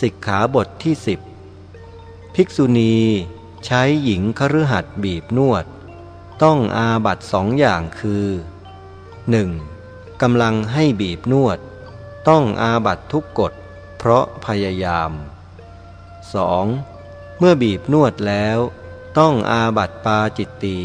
สิกขาบทที่สิบภิกษุณีใช้หญิงคฤหัสถ์บีบนวด ต้องอาบัตสองอย่างคือ 1. กำลังให้บีบนวด ต้องอาบัตทุกกฎ เพราะพยายาม 2. เมื่อบีบนวดแล้ว ต้องอาบัตปาจิตตี